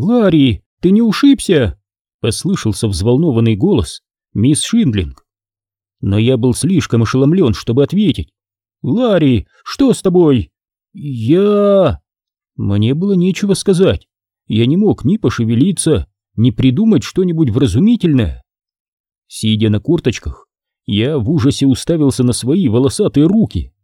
«Ларри, ты не ушибся?» — послышался взволнованный голос мисс Шиндлинг. Но я был слишком ошеломлен, чтобы ответить. «Ларри, что с тобой?» «Я...» Мне было нечего сказать. Я не мог ни пошевелиться, ни придумать что-нибудь вразумительное. Сидя на курточках, я в ужасе уставился на свои волосатые руки.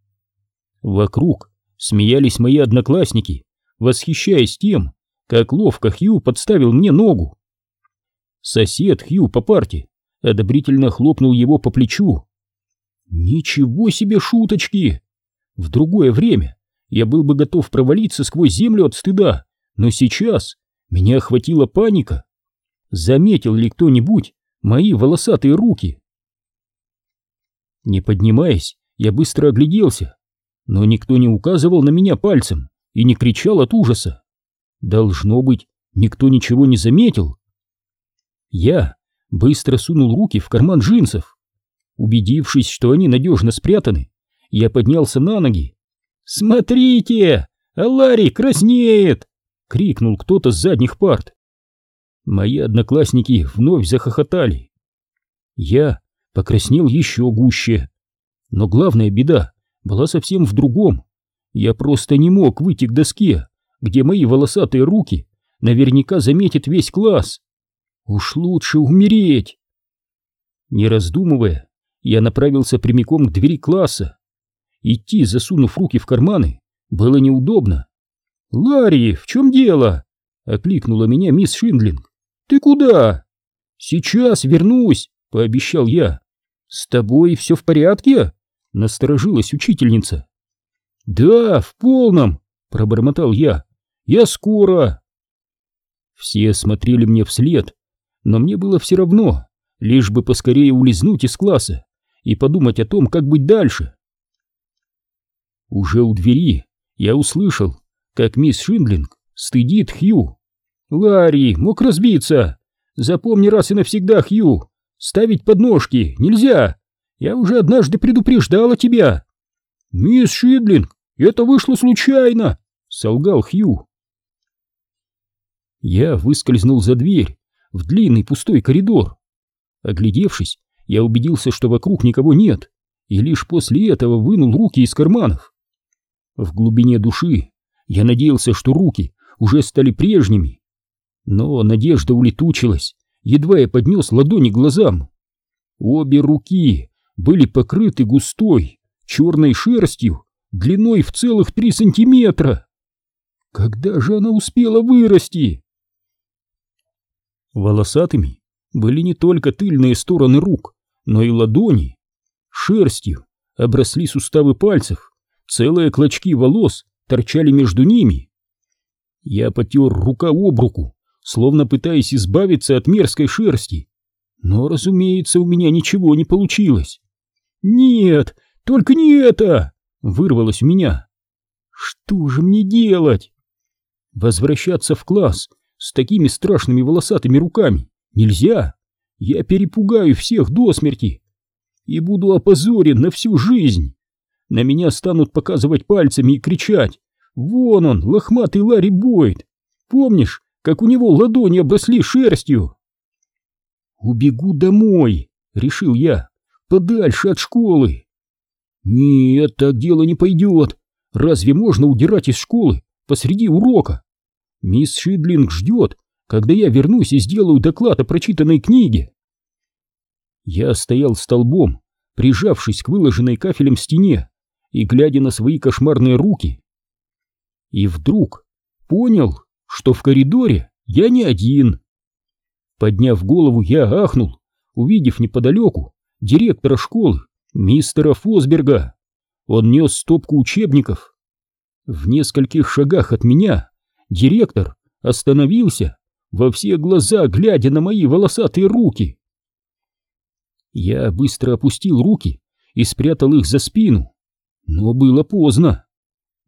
Вокруг смеялись мои одноклассники, восхищаясь тем, как ловко Хью подставил мне ногу. Сосед Хью по парте одобрительно хлопнул его по плечу. Ничего себе шуточки! В другое время я был бы готов провалиться сквозь землю от стыда, но сейчас меня охватила паника. Заметил ли кто-нибудь мои волосатые руки? Не поднимаясь, я быстро огляделся, но никто не указывал на меня пальцем и не кричал от ужаса. Должно быть, никто ничего не заметил. Я быстро сунул руки в карман джинсов. Убедившись, что они надежно спрятаны, я поднялся на ноги. «Смотрите! Ларри краснеет!» — крикнул кто-то с задних парт. Мои одноклассники вновь захохотали. Я покраснел еще гуще. Но главная беда была совсем в другом. Я просто не мог выйти к доске, где мои волосатые руки наверняка заметит весь класс. Уж лучше умереть. Не раздумывая, я направился прямиком к двери класса. Идти, засунув руки в карманы, было неудобно. «Ларри, в чем дело?» — окликнула меня мисс Шиндлинг. «Ты куда?» «Сейчас вернусь», — пообещал я. «С тобой все в порядке?» — насторожилась учительница. «Да, в полном», — пробормотал я. «Я скоро». Все смотрели мне вслед, но мне было все равно, лишь бы поскорее улизнуть из класса и подумать о том, как быть дальше. Уже у двери я услышал, как мисс Шиндлинг стыдит Хью. «Ларри, мог разбиться! Запомни раз и навсегда, Хью! Ставить подножки нельзя! Я уже однажды предупреждала тебя!» «Мисс Шиндлинг, это вышло случайно!» — солгал Хью. Я выскользнул за дверь в длинный пустой коридор. Оглядевшись, я убедился, что вокруг никого нет, и лишь после этого вынул руки из карманов. В глубине души я надеялся, что руки уже стали прежними. Но надежда улетучилась, едва я поднес ладони к глазам. Обе руки были покрыты густой, черной шерстью, длиной в целых три сантиметра. Когда же она успела вырасти? Волосатыми были не только тыльные стороны рук, но и ладони. Шерстью обросли суставы пальцев, целые клочки волос торчали между ними. Я потер рука об руку, словно пытаясь избавиться от мерзкой шерсти. Но, разумеется, у меня ничего не получилось. «Нет, только не это!» — вырвалось у меня. «Что же мне делать?» Возвращаться в класс с такими страшными волосатыми руками нельзя. Я перепугаю всех до смерти и буду опозорен на всю жизнь. На меня станут показывать пальцами и кричать. Вон он, лохматый Ларри Бойд. Помнишь, как у него ладони обросли шерстью? Убегу домой, решил я, подальше от школы. Нет, так дело не пойдет. Разве можно удирать из школы посреди урока? Мисс Шидлинг ждет, когда я вернусь и сделаю доклад о прочитанной книге. Я стоял столбом, прижавшись к выложенной кафелем стене и глядя на свои кошмарные руки. И вдруг понял, что в коридоре я не один. Подняв голову, я ахнул, увидев неподалеку директора школы, мистера Фосберга. Он нес стопку учебников. В нескольких шагах от меня директор остановился, во все глаза глядя на мои волосатые руки. Я быстро опустил руки и спрятал их за спину, но было поздно.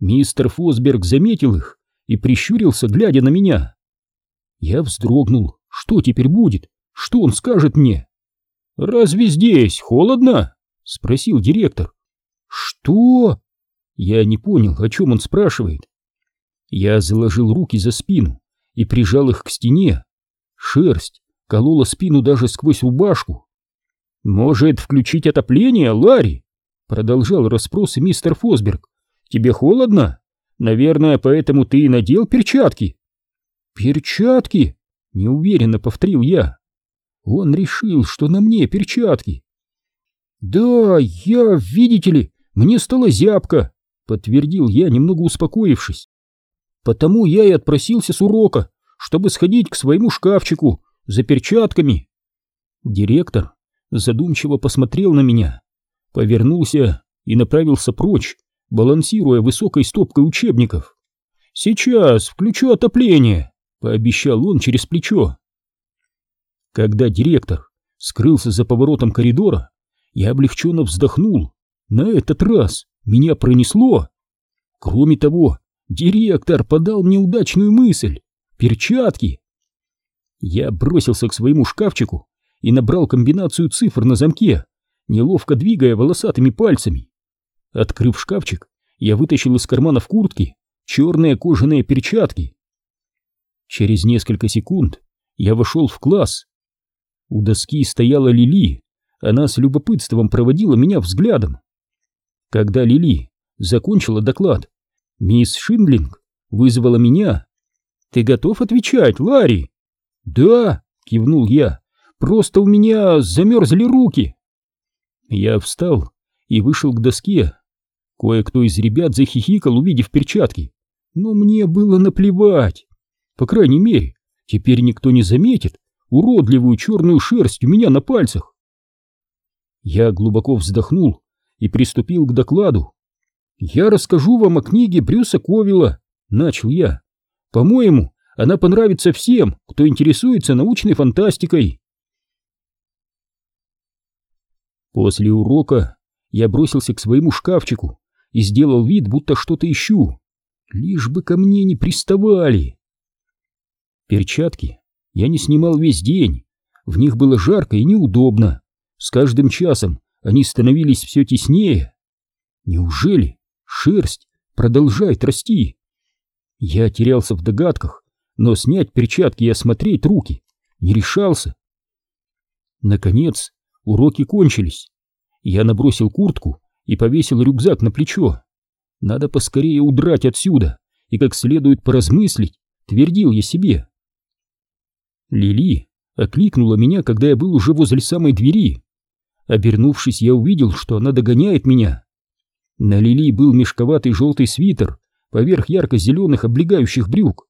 Мистер Фосберг заметил их и прищурился, глядя на меня. Я вздрогнул. Что теперь будет? Что он скажет мне? «Разве здесь холодно?» — спросил директор. «Что?» Я не понял, о чем он спрашивает. Я заложил руки за спину и прижал их к стене. Шерсть колола спину даже сквозь рубашку. «Может, включить отопление, Ларри?» Продолжал расспросы мистер Фосберг. «Тебе холодно? Наверное, поэтому ты и надел перчатки». «Перчатки?» — неуверенно повторил я. Он решил, что на мне перчатки. «Да, я, видите ли, мне стало зябко», — подтвердил я, немного успокоившись. «Потому я и отпросился с урока, чтобы сходить к своему шкафчику за перчатками». Директор задумчиво посмотрел на меня, повернулся и направился прочь, балансируя высокой стопкой учебников. «Сейчас включу отопление», — пообещал он через плечо. Когда директор скрылся за поворотом коридора, я облегченно вздохнул. На этот раз меня пронесло. Кроме того, директор подал мне удачную мысль. Перчатки. Я бросился к своему шкафчику и набрал комбинацию цифр на замке, неловко двигая волосатыми пальцами. Открыв шкафчик, я вытащил из кармана в куртке черные кожаные перчатки. Через несколько секунд я вошел в класс. У доски стояла Лили, она с любопытством проводила меня взглядом. Когда Лили закончила доклад, мисс Шиндлинг вызвала меня. «Ты готов отвечать, Ларри?» «Да», — кивнул я, — «просто у меня замерзли руки». Я встал и вышел к доске. Кое-кто из ребят захихикал, увидев перчатки, но мне было наплевать. По крайней мере, теперь никто не заметит уродливую черную шерсть у меня на пальцах. Я глубоко вздохнул и приступил к докладу. «Я расскажу вам о книге Брюса Ковила», — начал я. «По-моему, она понравится всем, кто интересуется научной фантастикой». После урока я бросился к своему шкафчику и сделал вид, будто что-то ищу, лишь бы ко мне не приставали. Перчатки я не снимал весь день, в них было жарко и неудобно. С каждым часом они становились все теснее. Неужели шерсть продолжает расти? Я терялся в догадках, но снять перчатки и осмотреть руки не решался. Наконец, уроки кончились. Я набросил куртку и повесил рюкзак на плечо. Надо поскорее удрать отсюда и как следует поразмыслить, твердил я себе. Лили окликнула меня, когда я был уже возле самой двери. Обернувшись, я увидел, что она догоняет меня. На Лили был мешковатый желтый свитер поверх ярко-зеленых облегающих брюк.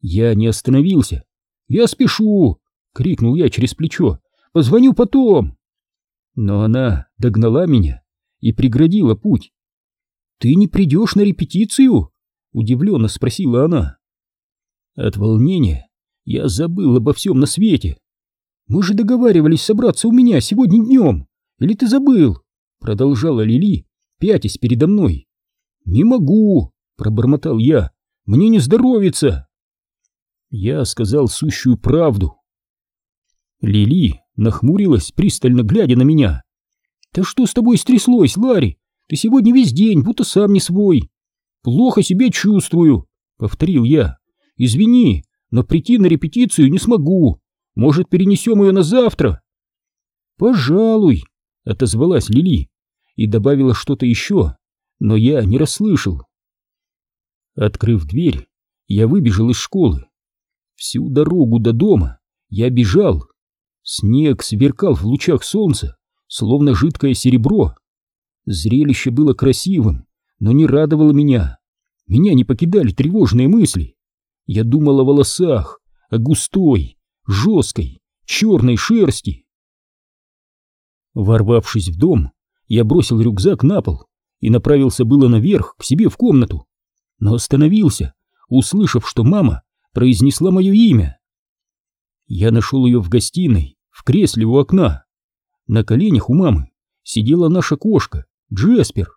Я не остановился. «Я спешу!» — крикнул я через плечо. «Позвоню потом!» Но она догнала меня и преградила путь. «Ты не придешь на репетицию?» — удивленно спросила она. От волнения я забыл обо всем на свете. Мы же договаривались собраться у меня сегодня днем. Или ты забыл? Продолжала Лили, пятясь передо мной. Не могу, пробормотал я. Мне не здоровится. Я сказал сущую правду. Лили нахмурилась, пристально глядя на меня. «Да что с тобой стряслось, Ларри? Ты сегодня весь день, будто сам не свой». «Плохо себя чувствую», — повторил я. «Извини, но прийти на репетицию не смогу. Может, перенесем ее на завтра?» «Пожалуй», — отозвалась Лили и добавила что-то еще, но я не расслышал. Открыв дверь, я выбежал из школы. Всю дорогу до дома я бежал. Снег сверкал в лучах солнца, словно жидкое серебро. Зрелище было красивым, но не радовало меня. Меня не покидали тревожные мысли. Я думал о волосах, о густой, жесткой, черной шерсти. Ворвавшись в дом, я бросил рюкзак на пол и направился было наверх, к себе в комнату, но остановился, услышав, что мама произнесла мое имя. Я нашел ее в гостиной, в кресле у окна. На коленях у мамы сидела наша кошка, Джеспер.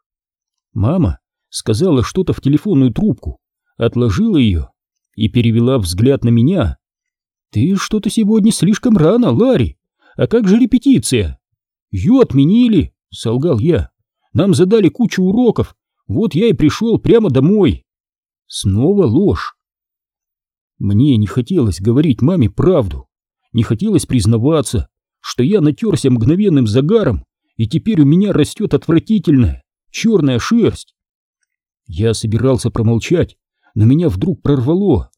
Мама сказала что-то в телефонную трубку, отложила ее и перевела взгляд на меня. «Ты что-то сегодня слишком рано, Ларри. А как же репетиция?» «Ее отменили», — солгал я. «Нам задали кучу уроков, вот я и пришел прямо домой». Снова ложь. Мне не хотелось говорить маме правду, не хотелось признаваться, что я натерся мгновенным загаром, и теперь у меня растет отвратительная черная шерсть. Я собирался промолчать, но меня вдруг прорвало.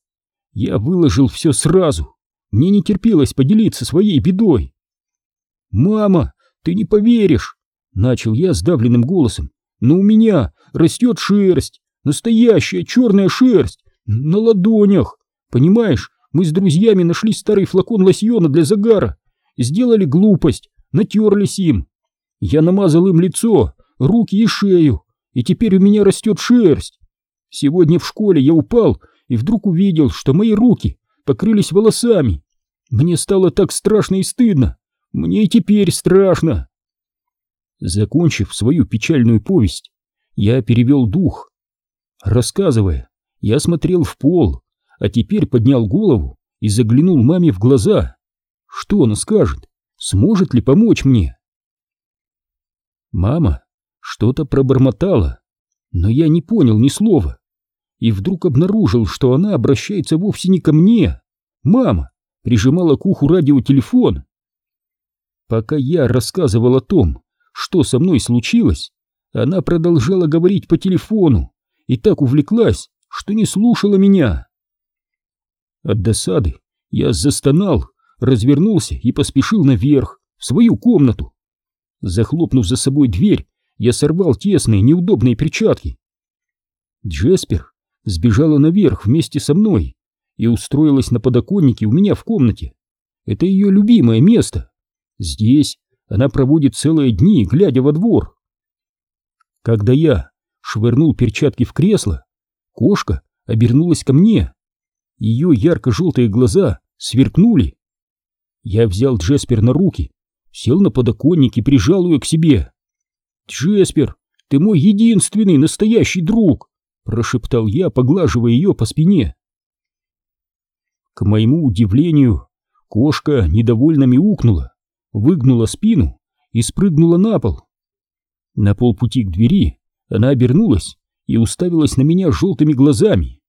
Я выложил все сразу. Мне не терпелось поделиться своей бедой. «Мама, ты не поверишь!» — начал я сдавленным голосом. «Но у меня растет шерсть, настоящая черная шерсть, на ладонях. Понимаешь, мы с друзьями нашли старый флакон лосьона для загара, сделали глупость, натерлись им. Я намазал им лицо, руки и шею, и теперь у меня растет шерсть. Сегодня в школе я упал и вдруг увидел, что мои руки покрылись волосами. Мне стало так страшно и стыдно. Мне и теперь страшно. Закончив свою печальную повесть, я перевел дух. Рассказывая, я смотрел в пол, а теперь поднял голову и заглянул маме в глаза. Что она скажет? Сможет ли помочь мне? Мама что-то пробормотала, но я не понял ни слова. И вдруг обнаружил, что она обращается вовсе не ко мне. Мама прижимала к уху радиотелефон. Пока я рассказывал о том, что со мной случилось, она продолжала говорить по телефону и так увлеклась, что не слушала меня. От досады я застонал, развернулся и поспешил наверх, в свою комнату. Захлопнув за собой дверь, я сорвал тесные, неудобные перчатки. Джеспер сбежала наверх вместе со мной и устроилась на подоконнике у меня в комнате. Это ее любимое место. Здесь она проводит целые дни, глядя во двор. Когда я швырнул перчатки в кресло, кошка обернулась ко мне. Ее ярко-желтые глаза сверкнули. Я взял Джеспер на руки, сел на подоконник и прижал ее к себе. «Джеспер, ты мой единственный настоящий друг!» — прошептал я, поглаживая ее по спине. К моему удивлению, кошка недовольно мяукнула, выгнула спину и спрыгнула на пол. На полпути к двери она обернулась и уставилась на меня желтыми глазами.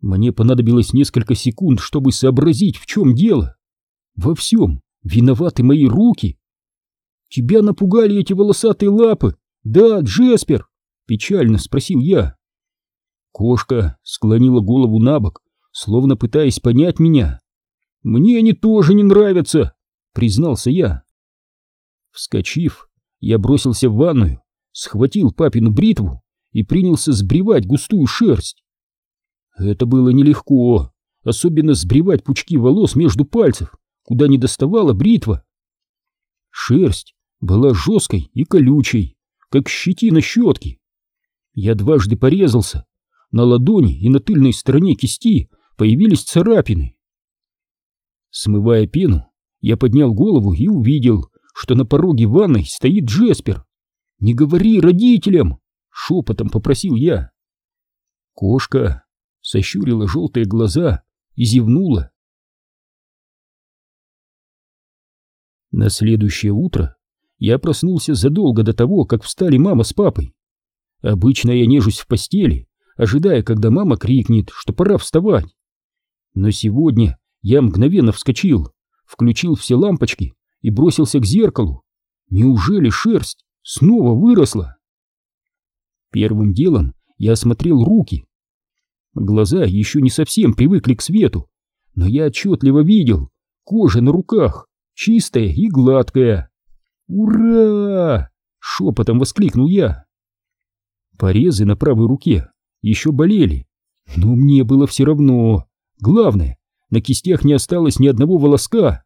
Мне понадобилось несколько секунд, чтобы сообразить, в чем дело. Во всем виноваты мои руки. Тебя напугали эти волосатые лапы, да, Джеспер? Печально спросил я. Кошка склонила голову на бок, словно пытаясь понять меня. «Мне они тоже не нравятся», — признался я. Вскочив, я бросился в ванную, схватил папину бритву и принялся сбривать густую шерсть. Это было нелегко, особенно сбривать пучки волос между пальцев, куда не доставала бритва. Шерсть была жесткой и колючей, как щетина щетки. Я дважды порезался, на ладони и на тыльной стороне кисти появились царапины. Смывая пену, я поднял голову и увидел, что на пороге ванной стоит Джеспер. «Не говори родителям!» — шепотом попросил я. Кошка сощурила желтые глаза и зевнула. На следующее утро я проснулся задолго до того, как встали мама с папой. Обычно я нежусь в постели, ожидая, когда мама крикнет, что пора вставать. Но сегодня я мгновенно вскочил, включил все лампочки и бросился к зеркалу. Неужели шерсть снова выросла? Первым делом я осмотрел руки. Глаза еще не совсем привыкли к свету, но я отчетливо видел, кожа на руках чистая и гладкая. «Ура!» — шепотом воскликнул я. Порезы на правой руке еще болели. Но мне было все равно. Главное, на кистях не осталось ни одного волоска.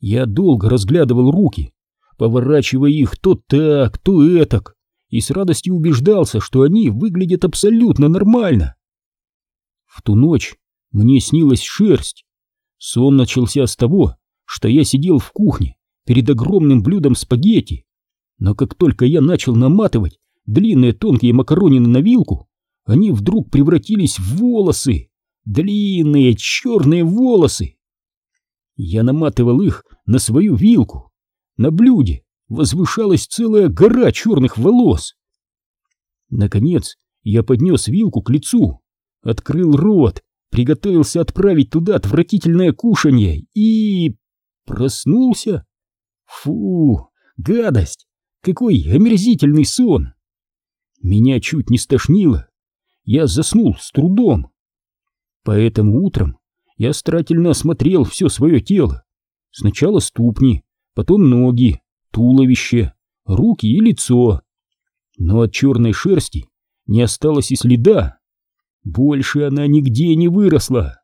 Я долго разглядывал руки, поворачивая их то так, то этак, и с радостью убеждался, что они выглядят абсолютно нормально. В ту ночь мне снилась шерсть. Сон начался с того, что я сидел в кухне перед огромным блюдом спагетти, но как только я начал наматывать длинные тонкие макаронины на вилку, они вдруг превратились в волосы, длинные черные волосы. Я наматывал их на свою вилку. На блюде возвышалась целая гора черных волос. Наконец я поднес вилку к лицу, открыл рот приготовился отправить туда отвратительное кушанье и... проснулся. Фу, гадость! Какой омерзительный сон! Меня чуть не стошнило. Я заснул с трудом. Поэтому утром я старательно осмотрел все свое тело. Сначала ступни, потом ноги, туловище, руки и лицо. Но от черной шерсти не осталось и следа. Больше она нигде не выросла.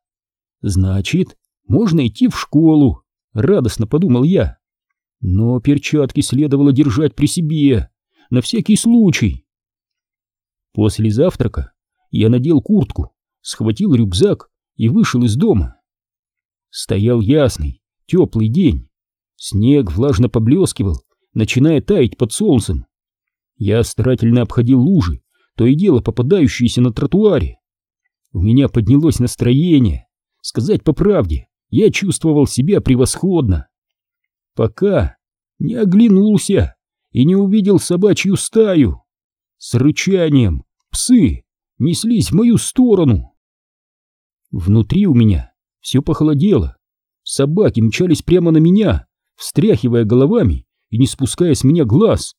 Значит, можно идти в школу, радостно подумал я. Но перчатки следовало держать при себе, на всякий случай. После завтрака я надел куртку, схватил рюкзак и вышел из дома. Стоял ясный, теплый день. Снег влажно поблескивал, начиная таять под солнцем. Я старательно обходил лужи, то и дело попадающиеся на тротуаре. У меня поднялось настроение. Сказать по правде, я чувствовал себя превосходно. Пока не оглянулся и не увидел собачью стаю. С рычанием псы неслись в мою сторону. Внутри у меня все похолодело. Собаки мчались прямо на меня, встряхивая головами и не спуская с меня глаз.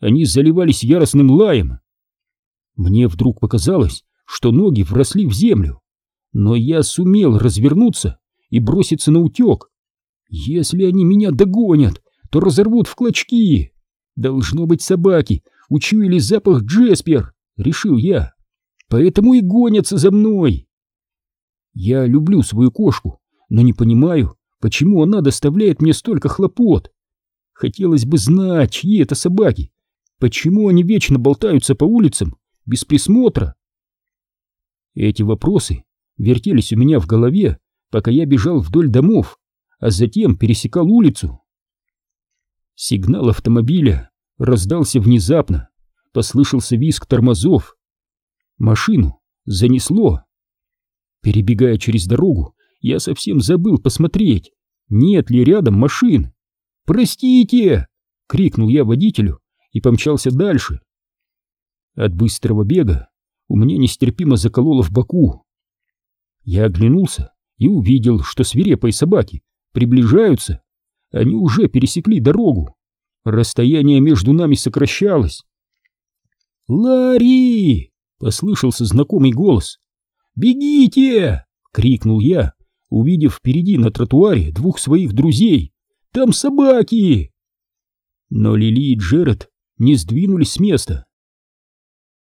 Они заливались яростным лаем. Мне вдруг показалось, что ноги вросли в землю, но я сумел развернуться и броситься на утек. Если они меня догонят, то разорвут в клочки. Должно быть собаки, учуяли запах Джеспер, решил я. Поэтому и гонятся за мной. Я люблю свою кошку, но не понимаю, почему она доставляет мне столько хлопот. Хотелось бы знать, чьи это собаки, почему они вечно болтаются по улицам без присмотра. Эти вопросы вертелись у меня в голове, пока я бежал вдоль домов, а затем пересекал улицу. Сигнал автомобиля раздался внезапно, послышался визг тормозов. Машину занесло. Перебегая через дорогу, я совсем забыл посмотреть, нет ли рядом машин. «Простите!» — крикнул я водителю и помчался дальше. От быстрого бега у меня нестерпимо закололо в боку. Я оглянулся и увидел, что свирепые собаки приближаются. Они уже пересекли дорогу. Расстояние между нами сокращалось. «Ларри!» — послышался знакомый голос. «Бегите!» — крикнул я, увидев впереди на тротуаре двух своих друзей. «Там собаки!» Но Лили и Джеред не сдвинулись с места.